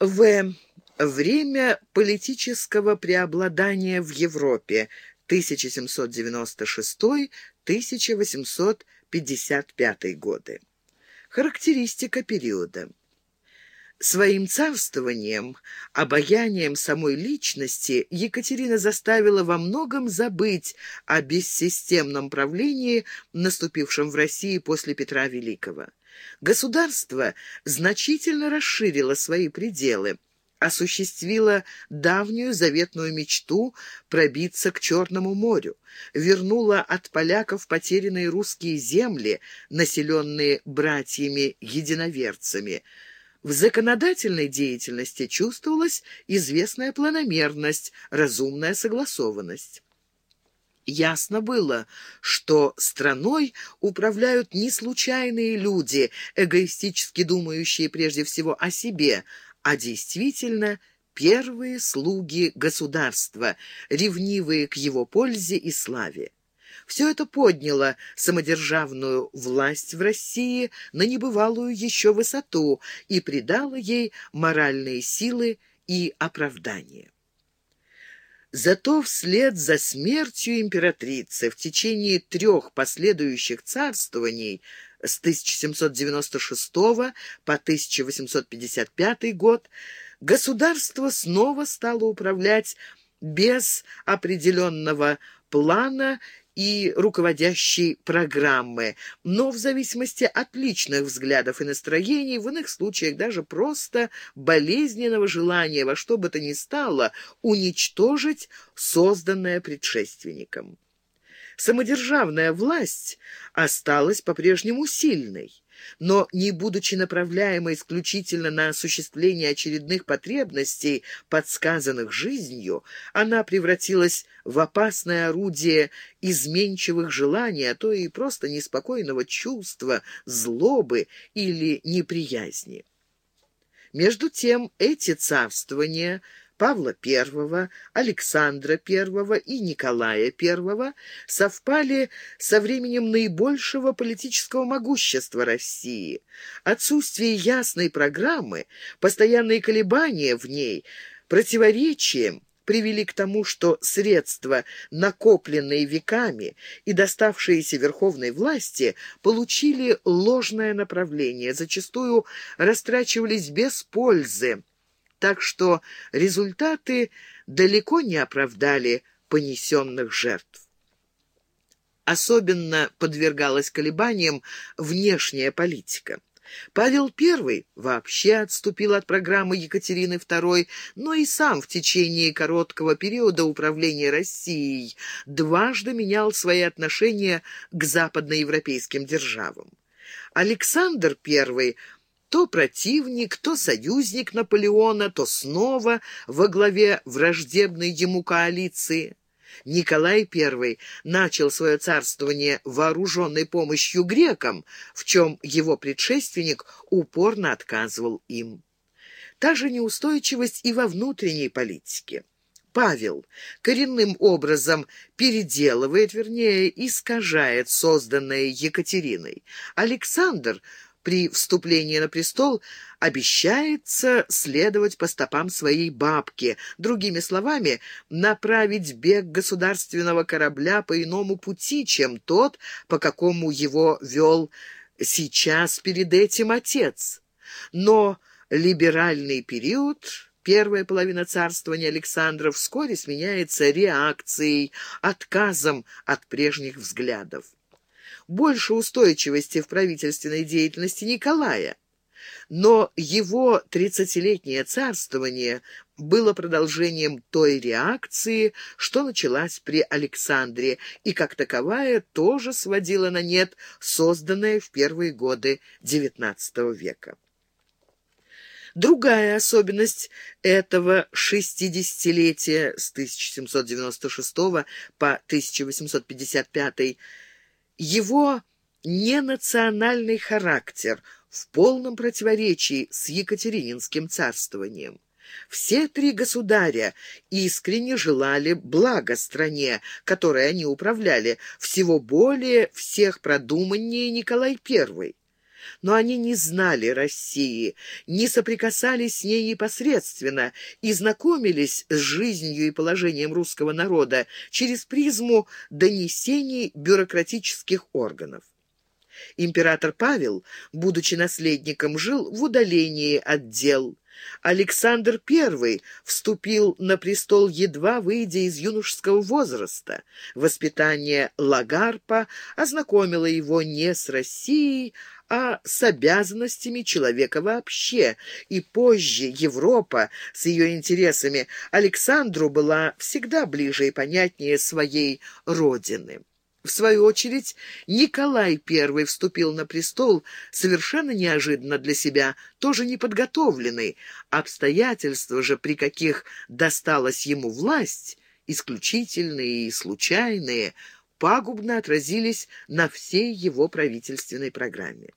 В. Время политического преобладания в Европе 1796-1855 годы. Характеристика периода. Своим царствованием, обаянием самой личности Екатерина заставила во многом забыть о бессистемном правлении, наступившем в России после Петра Великого. Государство значительно расширило свои пределы, осуществило давнюю заветную мечту пробиться к Черному морю, вернуло от поляков потерянные русские земли, населенные братьями-единоверцами – в законодательной деятельности чувствовалась известная планомерность, разумная согласованность. Ясно было, что страной управляют не случайные люди, эгоистически думающие прежде всего о себе, а действительно первые слуги государства, ревнивые к его пользе и славе. Все это подняло самодержавную власть в России на небывалую еще высоту и придало ей моральные силы и оправдание. Зато вслед за смертью императрицы в течение трех последующих царствований с 1796 по 1855 год государство снова стало управлять без определенного плана и руководящей программы, но в зависимости от личных взглядов и настроений, в иных случаях даже просто болезненного желания во что бы то ни стало уничтожить созданное предшественником. Самодержавная власть осталась по-прежнему сильной но, не будучи направляемой исключительно на осуществление очередных потребностей, подсказанных жизнью, она превратилась в опасное орудие изменчивых желаний, а то и просто неспокойного чувства, злобы или неприязни. Между тем эти царствования – Павла I, Александра I и Николая I совпали со временем наибольшего политического могущества России. Отсутствие ясной программы, постоянные колебания в ней, противоречия привели к тому, что средства, накопленные веками и доставшиеся верховной власти, получили ложное направление, зачастую растрачивались без пользы, так что результаты далеко не оправдали понесенных жертв. Особенно подвергалась колебаниям внешняя политика. Павел I вообще отступил от программы Екатерины II, но и сам в течение короткого периода управления Россией дважды менял свои отношения к западноевропейским державам. Александр I то противник, то союзник Наполеона, то снова во главе враждебной ему коалиции. Николай I начал свое царствование вооруженной помощью грекам, в чем его предшественник упорно отказывал им. Та же неустойчивость и во внутренней политике. Павел коренным образом переделывает, вернее, искажает созданное Екатериной. Александр – при вступлении на престол обещается следовать по стопам своей бабки, другими словами, направить бег государственного корабля по иному пути, чем тот, по какому его вел сейчас перед этим отец. Но либеральный период первая половина царствования Александра вскоре сменяется реакцией, отказом от прежних взглядов больше устойчивости в правительственной деятельности Николая. Но его тридцатилетнее царствование было продолжением той реакции, что началась при Александре, и как таковая тоже сводила на нет созданное в первые годы XIX века. Другая особенность этого шестидесятилетия с 1796 по 1855 его ненациональный характер в полном противоречии с Екатерининским царствованием. Все три государя искренне желали блага стране, которой они управляли, всего более всех продуманнее Николай I. но они не знали России, не соприкасались с ней непосредственно и знакомились с жизнью и положением русского народа через призму донесений бюрократических органов. Император Павел, будучи наследником, жил в удалении от дел. Александр I вступил на престол, едва выйдя из юношеского возраста. Воспитание Лагарпа ознакомило его не с Россией, а с обязанностями человека вообще. И позже Европа с ее интересами Александру была всегда ближе и понятнее своей родины. В свою очередь, Николай I вступил на престол совершенно неожиданно для себя, тоже неподготовленный. Обстоятельства же, при каких досталась ему власть, исключительные и случайные, пагубно отразились на всей его правительственной программе.